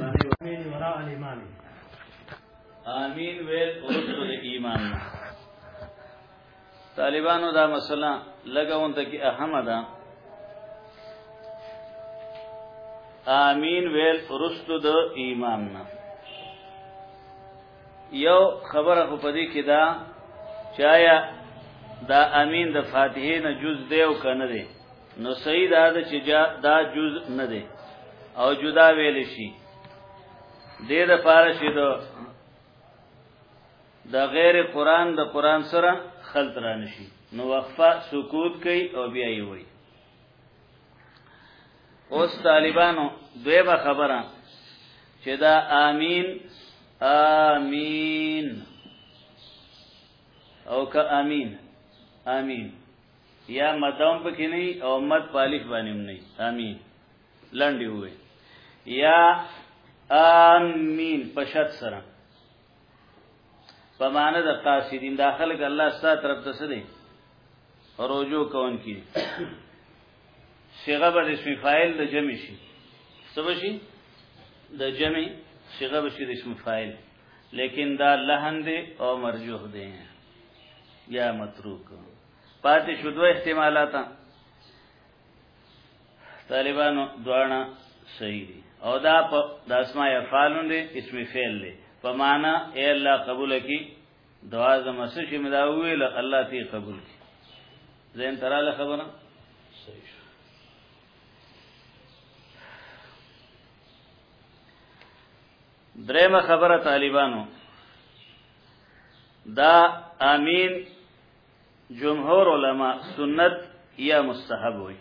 امين وراء الامام امين ويل ورسو د ایمان طالبانو دا مسله لګاون ته کې اهمه ده امين ويل ورسو د ایمان نه یو خبره خو پدې کې دا چایا دا امين د فاتحه نه جز دی او کنه دی نو صحیح دا ده چې دا جز نه دی او جدا ویل شي د دې لپاره چې دا د غیر قران د قران سره خلط را نشي نو وقفه سکوت کوي او بیا یې وایي اوس طالبانو دویمه خبره چې دا امین امین او که امین امین یا مدام پکې نه او مد پالف باندې هم نه امين لنډي وي یا امين پشت سره په معنی د قاصدین داخله کې الله ستاسو طرف ته سدي روجو کون کی صيغه به اسم فاعل د جمع شي سب شي د جمع صيغه به شي د اسم فاعل لیکن دا لهن دي او مرجوح دي یا متروک پاتې شو دوه احتمالات طالبانو دواړه صحیح دي او دا په د اسماء افعالون دي اسم فعل دي په معنا اے الله قبول کی دعا زما څه شي مدا ویل الله تی قبول کی زين تراله خبره صحیح شو درېمه خبره طالبانو دا امین جمهور علما سنت یا مستحب وي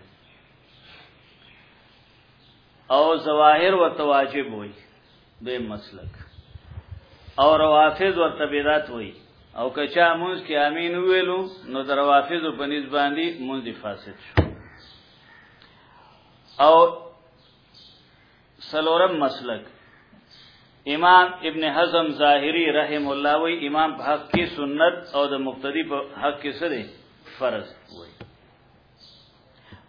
او ظواهر ورته واجب وي د مسلک او روافض ورته بدعت وي او کچا مونږ کې امین ویلو نو د روافض په نسبت باندې مونږ فاسد شو او سلورم مسلک امام ابن حزم ظاهری رحم الله وی امام په حق کې سنت او د مقتدی په حق کې سره فرض وی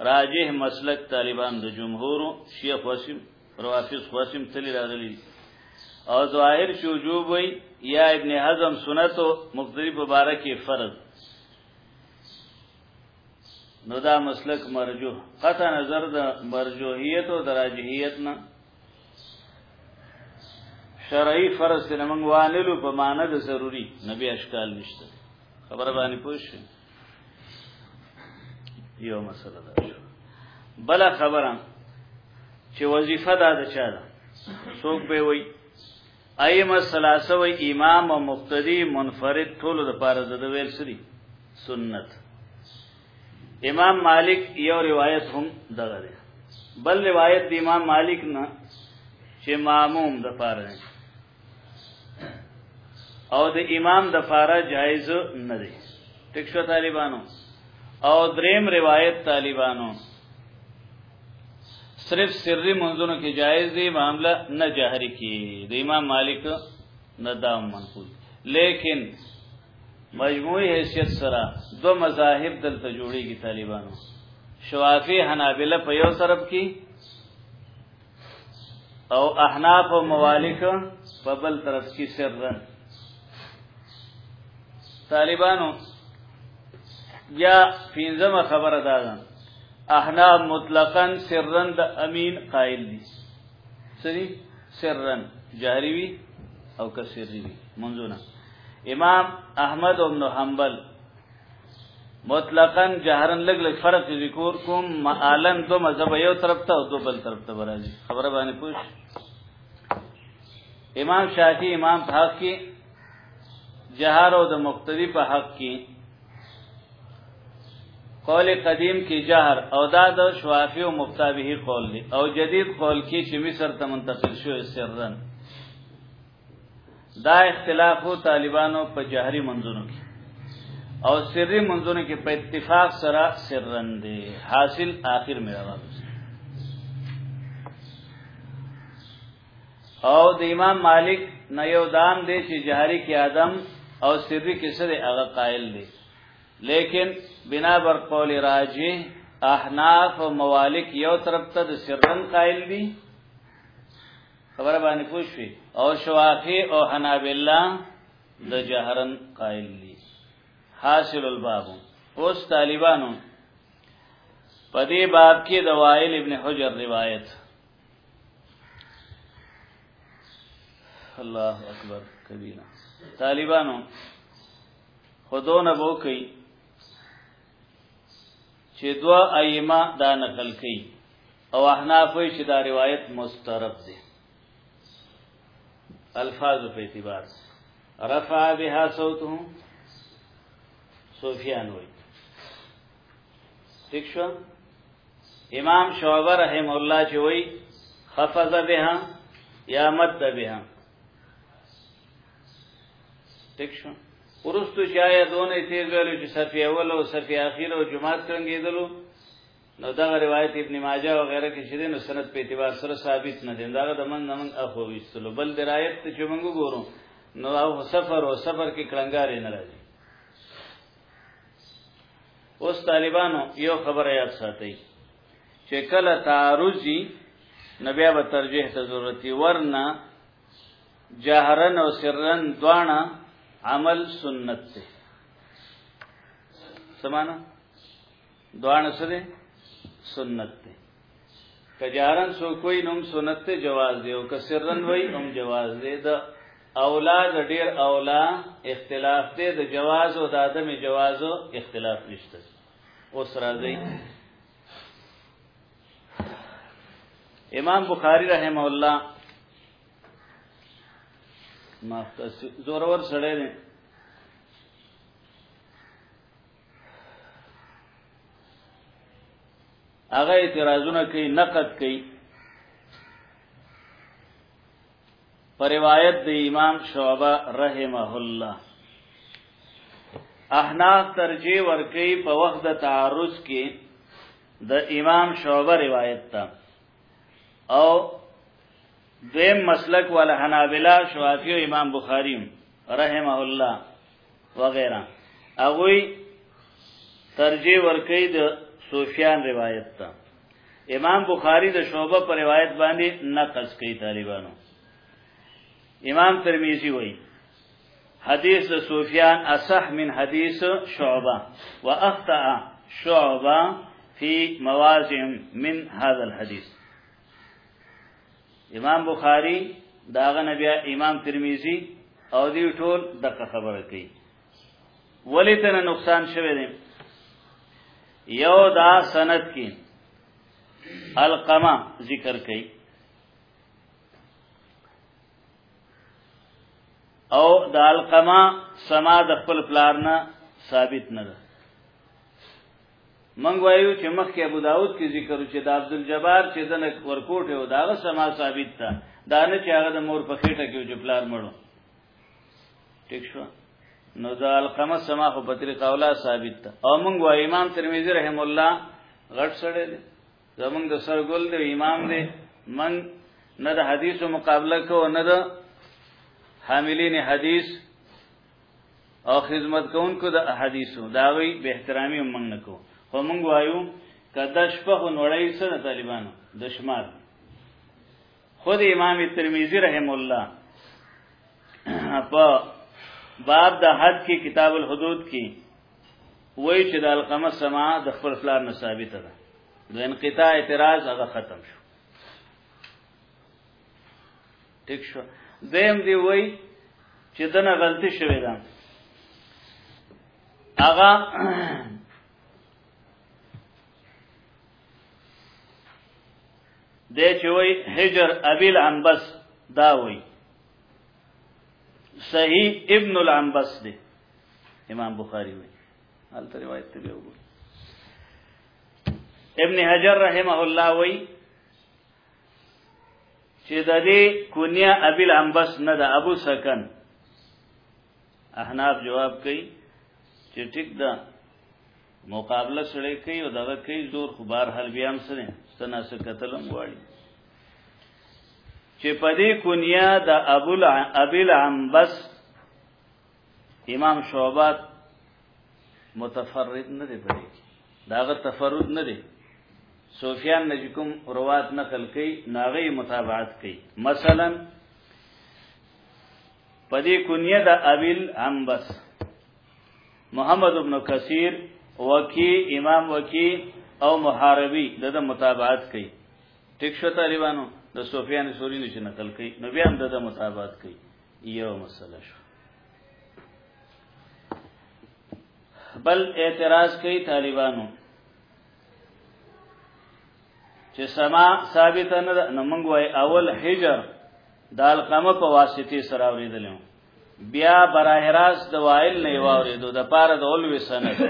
راجح مسلک طالبان د جمهور شیخ واسم روافض واسم تلی راغلی او ظاهر چې وجوب وی یا ابن حزم سنت او مقتدی په باره کې فرض نو دا مسلک مرجو قطع نظر د مرجوهیت او دراجهیت نه شرعي فرض نه موږ وانلو په معنی د ضروری نبی اشکال نشته خبره باندې پوښ یو مسله ده بل خبره چې وظیفه دا د چا ده څوک به وایي ائمه ثلاثه وی امام او مقتدی منفرد ټول د پاره د ویل سری سنت امام مالک یو روایت هم دغه دی بل روایت د امام مالک نه چې ماموم د پاره دی او د امام د پاره جایز نه دی ټیک شو طالبانو او دریم روایت طالبانو صرف سری منځونو کې جایز دی معاملہ نه جهري کې د امام مالک نه دا منقول لیکن مجموعی حیثیت سره دو مذاهب دلته جوړیږي طالبانو شوافی حنابلہ په یو طرف کې او احناف او موالک په بل طرف کې سر طالبانو یا پنځمه خبره دا ده احناف مطلقاً سرن د امین قائل دي سری سرن جهری وی او کسری وی منځونه امام احمد بن حنبل مطلقاً جهرن لګ لګ فرق ذکر کوم معالن دو مذهب یو طرف ته او دو بل طرف ته راځي خبره باندې پوښ امام شافعی امام حق کی جهار او د مقتدی په حق کې قول قدیم کې جهر او دا د شوافی او مفتابه قول دی او جدید قول کې چې مصر ته منتقل شو سرن دا اختلاف او طالبانو په جهري منځونو کې او سری منځونو کې په اتفاق سره سرن دی حاصل آخر میرا واپس او د امام مالک نه یو دام دی چې جهری کې آدم او سری کې سره هغه قائل دی لیکن بنا بر قول راجح احناف او موالک یو طرف ته د سرن قائل دي خبره باندې پوښوي او شوافی او حنابلہ د جهرن قائل دي حاصل الباب اوس طالبانو په دې باب کې د وائل ابن حجر روایت الله اکبر کبیره طالبانو خودونه بو کوي چې دوا ائمه دا نقل کوي او احناف وی چې دا روایت مسترب دی الفاظ په اعتبار رفع بها صوته سفیان وی ٹھیک شو امام شعبہ رحم الله چې وای خفض بها یا مد بها ٹھیک شو ورستو چې آیا دونه تیز ویلو چې صفی اول او صفی اخیر او جماعت څنګهېدلو نو دا روایت ابن ماجه او غیره کې شیدنو سند په اعتبار سره ثابت نه دي دا د من نن اخو ویستلو بل درایت چې موږ ګورو نو او سفر او سفر کې کلنګارې نه راځي اوس طالبانو یو خبره یاد ساتي چې کله تعارضي نبي به ترجیح ته ضرورت ورنه جهرن او سرن دوانا عمل سنت ته سمانا دوانه سره سنت ته کجارن سو کوئی نوم سنت ته جواز دی او کسرن وای هم جواز دی د اولاد ډیر اولا اختلاف دی د جواز او د عدم جواز اختلاف نشته اوس راځي امام بخاری رحم الله ماختص زورور سره هغه اعتراضونه کوي نقد کوي پر روایت د امام شعبہ رحمه الله احناف ترجیح ورکي په وخت د تعارض کې د امام شعبہ روایت ته او دویم مسلک ول حنابلہ شوافی او امام بخاری رحمه الله وغیرہ هغه ترجیح ورکړي د سفیان روایت ته امام بخاری د شعبه پر روایت باندې نقص کوي طالبانو امام ترمذی وایي حدیث د سفیان اصح من حدیث شعبه واخطا شعبه فی موازم من هذا الحديث امام بخاری داغه نبی امام ترمذی او دی ټول دغه خبره کوي ولی تن نقصان شوه دی یو دا سند کې القما ذکر کوي او د القما سما د خپل پلار نه ثابت نه ده منګ وایو چې مخکې ابو داود کې ذکر چې د عبد الجبار چې د ورکوټ او داغه سما ثابت تا دا نه چې هغه د مور په خېټه کې چې پلار مړو ٹھیک شو نو دا القمه سما خو په طریقه اوله ثابت تا او منګ وایو امام ترمذی رحم الله غټ سره دی زمونږ د سرګل دی امام دی من نه د حدیثو مقابله کو نه د حاملین حدیث او خدمت کوونکو د احادیثو دا وی به احترامي موږ نه کو خو موږ وایو کدا شپه نوړی سره طالبانو د شمار خود امام ترمذی رحم الله په باب د حد کې کتاب الحدود کې وای چې د القمه سما د خپل فلان نه ثابت ده د انقطاع اعتراض هغه ختم شو ټیک شو دویم دی وای چې دنه غلطی شوې ده هغه د چې وای هجر ابل انبس دا وای صحیح ابن الانبس دی امام بخاری وای حال ته روایت ته وګورئ ابن حجر رحمه الله وای چې د دې کونیا ابل انبس نه د ابو سکن احناف جواب کوي چې ټیک ده مقابله سره کوي او دغه کوي زور خو بار حل بیا هم سره ستنه سره قتلم واړي چې پدې کونیا د ابو ابل انبس امام شعبہ متفرد نه دی پدې داغه تفرد نه دی سفیان نجکم روات نقل کوي ناغه متابعت کوي مثلا پدې کنیه د ابل انبس محمد ابن کثیر وکی امام وکی او محاربی دغه متابعت کوي ټیک شو طالبانو د سفیان سوری نشه نقل کوي نو بیا هم دغه متابعت کوي یو مسله شو بل اعتراض کوي طالبانو چې سما ثابت نه نو موږ وای اول حجر دال قمه په واسطه سره اوریدلم بیا براه راس د وایل نه واوریدو د پاره د اولوي سند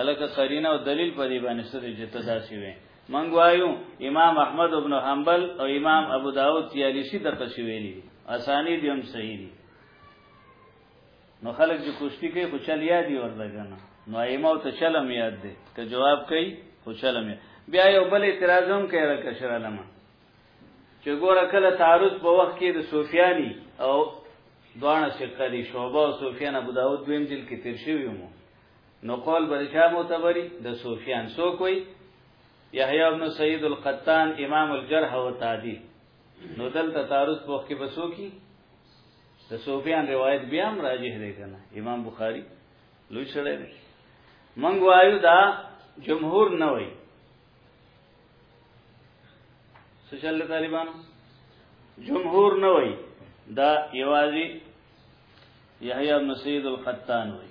الکه قرینه او دلیل په دې باندې سره جته داسي وي منګ وایو امام احمد ابن حنبل او امام ابو داود تیالیسی د قصې ویلي اسانی دي هم صحیح دي نو خلک چې کوشتي کوي خو چل یاد دي ورته کنه نو ایمه ته چلم یاد دي که جواب کوي خو چلم بیا یو بل اعتراض هم کوي را کشر علما چې ګوره کله تعارض په وخت کې د سفیانی او دوانه ثقه دي شعبه او سفیان ابو داود دویم جلد کې تیر شوی مو نو قول به چا معتبري د سفیان سو کوي یحیی ابن سعید القطان امام الجرح و تعدیل نو دلته تعارض په کې بسو کی د سفیان روایت بیا هم راجح دی کنه امام بخاری لوی شړی دی منګ وایو دا جمهور نه وای سوشل طالبان جمهور نه وای دا یوازي یحیی بن سید القطان وای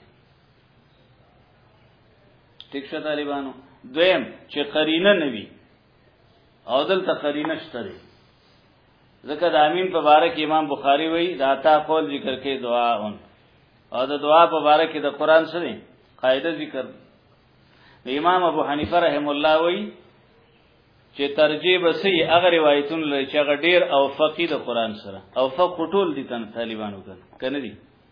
ټیک شو طالبانو دویم چې قرینه نوي او دلته قرینه شته دی ځکه د امین په باره کې امام بخاری وایي دا تا قول ذکر کې دعا اون او د دعا په باره کې د قران سره قاعده ذکر د امام ابو حنیفه رحم الله وایي چې ترجیح به سي هغه روایتونه لري چې هغه ډیر او فقید قران سره او فق ټول دي تن طالبانو کنه کنه دي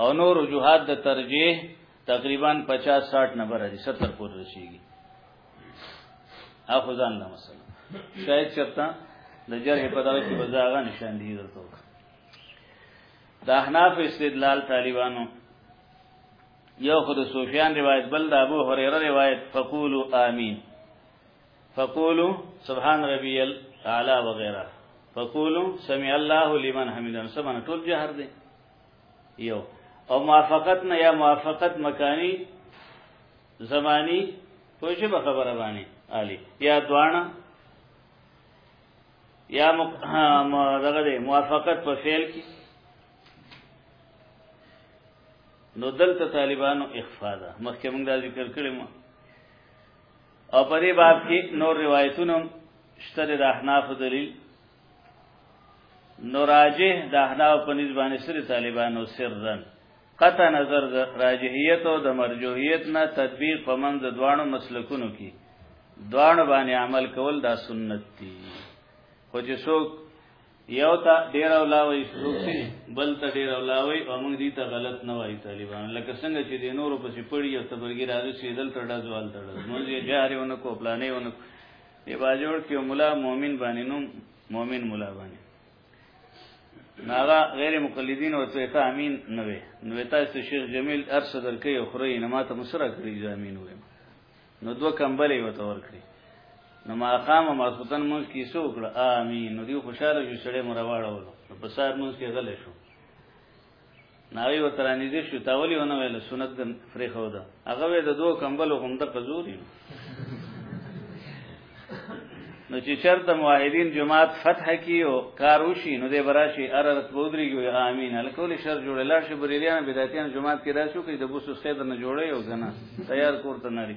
او نور وجوهات د ترجیح تقریبا 50 60 نمبر دي 70 پورې رسیږي اخو ځان له مثلا شاید چرته د جرح په دغه کې بزاغه نشان دي درته د احناف استدلال طالبانو یو خود سفیان روایت بل د ابو هريره روایت فقولوا امين فقولوا سبحان ربي الاعلى وغيرها فقولوا سمع الله لمن حمده سبحان ټول جهر دي یو او موافقت نه یا موافقت مکانی زمانی پوه شي به خبره باندې عالی یا دوانه یا دغه دی موافقت په فعل کې نو دلته طالبانو اخفا ده مخکې موږ دا ذکر کړی مو او په دې باب کې نور روایتونه شته د احناف دلیل نو راجح د احناف په نسبانه سر طالبانو سرن قطع نظر راجحیت او د مرجوحیت نه تطبیق په من د دوانو مسلکونو کې دوانو باندې عمل کول دا سنت دي خو چې څوک یو تا ډیر اولاوي څوک سي بل ته ډیر اولاوي او موږ دې ته غلط نه وایي طالبان لکه څنګه چې د نورو په سي پړی او تبرګی راځي چې دل تر ډازوال تر ډاز موږ یې جاري ونکو پلانې ونکو دی باجوړ کې مولا مؤمن باندې نوم مؤمن مولا باندې ناغا غیر مقلدین او ته ته امین نه وي نو ته چې شیخ جمیل ارس درکې او خوري نه ماته مسره کړی چې امین وي نو دوه کمبلې وته ور کړی نو ما قام ما سلطان مونږ کې سو کړ امین نو دی خوشاله شو سړی مرواړو په سار مونږ کې غلې شو ناوی ورته رانږدې شو تا ولې ونه ویل سنت د پرېښوده هغه وې د دوو کمبلو همده قزوري نو چې چرته موحدین جماعت فتح کیو کار وشي نو دې براشي ار رتبودري ګو امين الکول شر جوړ لا شي بریلیان بدعتیان جماعت کې راشو کې د بوسو سید نه جوړي او غنا تیار کوړته نړي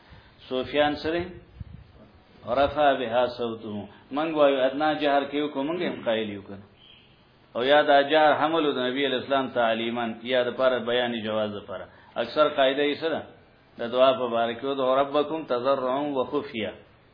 سفیان سره رفع بها صوته من وایو ادنا جهر کیو کو منګه هم قائل یو کنه او یاد اجار حمل د نبی اسلام تعلیمان یاد پر بیان جواز پر اکثر قاعده یې سره د دعا په بارکو د ربکم تضرعا وخفیا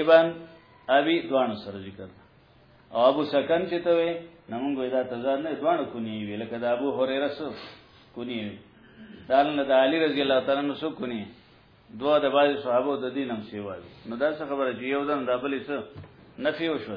ابن ابي دوانو سره ذکر او ابو سکن چې ته وې نمونږ دا تزار نه دوانو کونی وی لکه دا ابو هريره سو کونی وی دال نه د علي رضی الله تعالی عنہ سو کونی دوه د بعض صحابه د دین هم سیوا نو دا څه خبره چې یو دم دابلې سو نفي وشو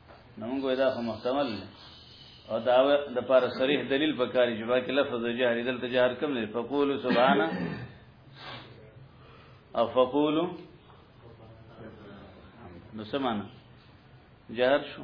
نو موږ دا خو محتمل دی او دا د پاره صریح دلیل پکاري چې باقي لفظ د جهر دلته جهر کوم دی فقول سبحان او فقول نو سمانه جهر شو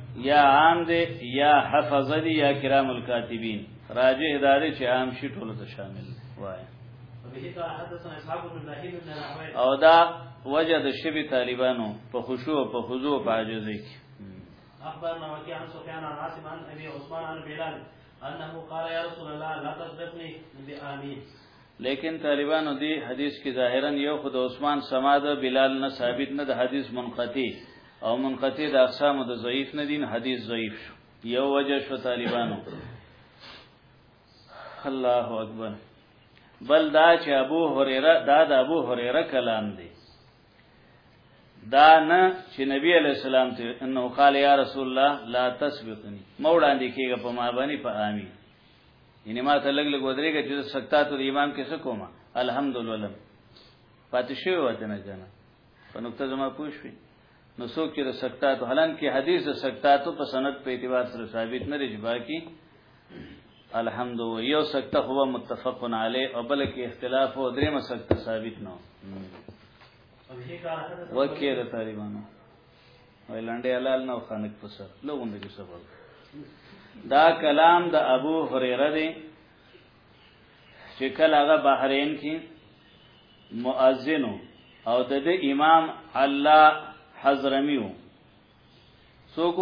یا عام دی یا حفظ دی یا کرام الکاتبین راجع اداره چې عام شي ټول ته شامل دی وای او دا وجه د شبي طالبانو په خشوع په خضوع په عاجزۍ کې اخبرنا وكيع عن سفيان عن عاصم عن ابي عثمان عن بلال انه قال يا رسول الله لا تصدقني بامين لیکن طالبانو دی حدیث کې ظاهرا یو خود عثمان سماده بلال نه ثابت نه د حدیث منقطی او منقطع د اقسام د ضعیف نه دین حدیث ضعیف شو یو وجه شو طالبانو الله اکبر بل دا چې ابو هريره دا د ابو هريره کلام دی دا نه چې نبی علی السلام ته انه قال یا رسول الله لا تسبقني موړاندې کېږي په ما باندې په امين یعنی ما ته لګ لګ ودرېږي چې سکتات الامام کې څه کومه الحمدلله پاتې شوی وته نه کنه په نقطه زما پوه شوي نو څوک چې د سکتاتو حالان کې حدیث د سکتاتو په سند په اعتبار سره ثابت نه لري باقي الحمد یو سکته هو متفق علی او بل کې اختلاف او درې مسکته ثابت نه وکیل طالبانو وای لنډه حلال نه خانک پسر لوګون دې سبب دا کلام د ابو هريره دی چې کله هغه بحرین کې مؤذن او د دې امام الله حضرمیو څوک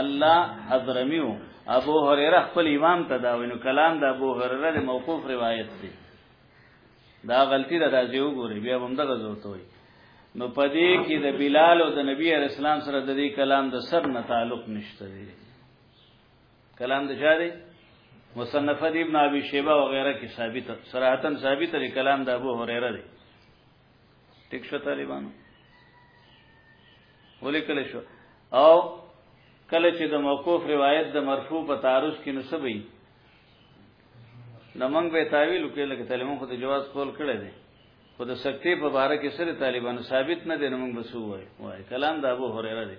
الله حضرمیو ابو هريره خپل امام ته دا وینو کلام د ابو هريره د موقوف روایت دی دا غلطی را راځي وګوري بیا هم دغه زوته وي نو پدې کې د بلال او د نبی اسلام سره د دې کلام د سر نه تعلق نشته دی کلام د جاري مصنف ابن ابي شيبه او غیره کې ثابت صراحتا ثابت لري کلام د ابو هريره دی ټیک شو طالبانو ولې کله شو او کله چې د موقوف روایت د مرفوع په تعارض کې نسبې نمنګ به تعویل وکړي لکه طالبانو خو د جواز قول کړی دی خو د سکتی په باره کې سره طالبانو ثابت نه دي نمنګ بسو وای وای کلام د ابو هريره دی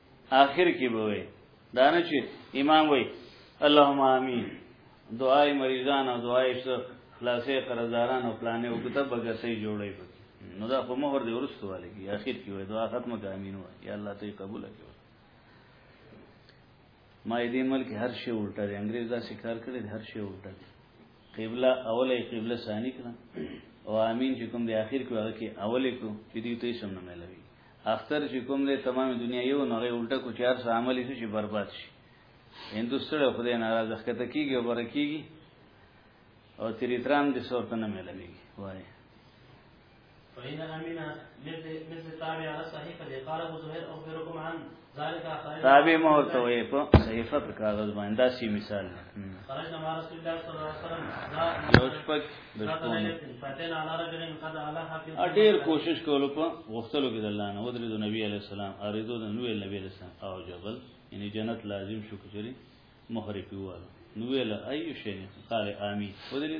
آخر کې به وي دا نه چې امام وي اللهم امين دعای مریضان او دعای خلاصې قرضداران او پلانې او کتاب به صحیح جوړي پکې نو دا په مهر دی ورستو والي کې آخر کې وي دعا ختمه کې امين وي یا الله ته قبول کړي ما دې ملک هر شی الټا دی انګريز دا شکار کړی هر شی الټا دی قبله اوله قبله ثاني کړه او امين چې کوم دی آخر کې هغه کې اوله کو چې دې ته سم نه ملوي اختر چې کوم دی تمام دنیا یو نه غي الټه کو چار سره عملی شي چې برباد شي هندوستړ خدای ناراض ښکته کیږي او برکیږي او تریترام د صورت نه ملوي وای فإن أمنا مثل تابع على الصحيفة قال أبو زهير أخبركم عنه تابع مور ته وي په صحیفه په کاغذ باندې دا سی مثال خرج نما رسول الله صلی الله علیه وسلم یو شپک د شپون اډیر کوشش کولو په غفتلو کې د الله نه ودرې د نبی علی السلام اریدو د نبی علی نبی السلام او جبل یعنی جنت لازم شو کچري مهر پیواله نو ویل ایو شی قال امین ودرې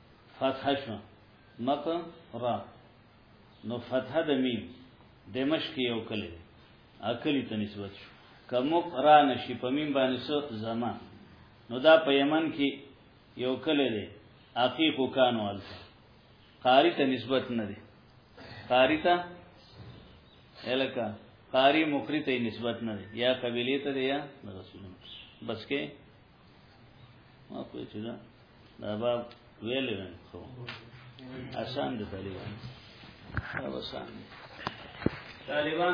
فتح شو مک را نو فتح د میم دمشق یو کلی اکلی ته نسبت شو کمق را نشي په میم باندې سو زما نو دا په یمن کې یو کلی دی عقیق کانو ال قاری ته نسبت نه دی قاری ته الکا قاری مقری ته نسبت نه دی یا قبیله ته دی یا رسول بس کې ما په چې دا دا باب ویل نه خو آسان دي طالبان آسان دي طالبان